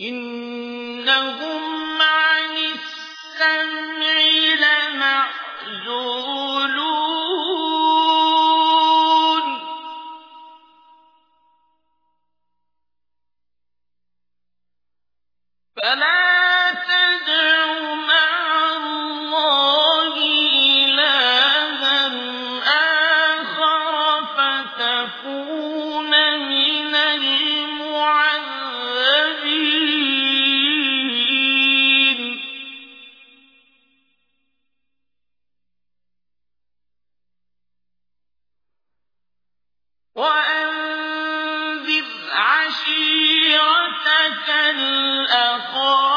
إنهم الأقربين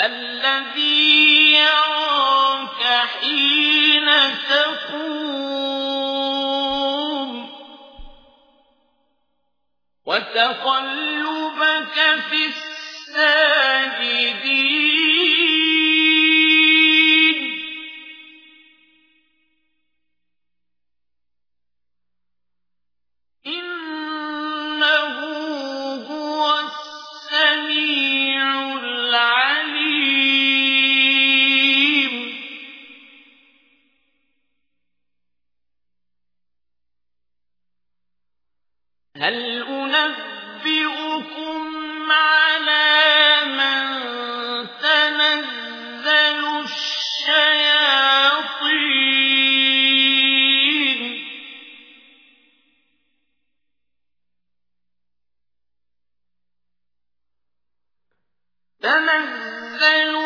الذي حين تقوم وتقلبك في الساجدين هل أنبئكم على من تنزل الشياطين؟ تنزل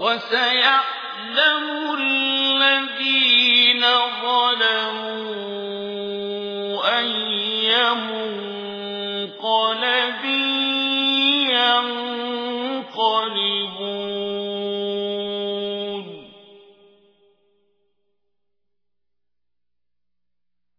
وسيعلم الذين ظلموا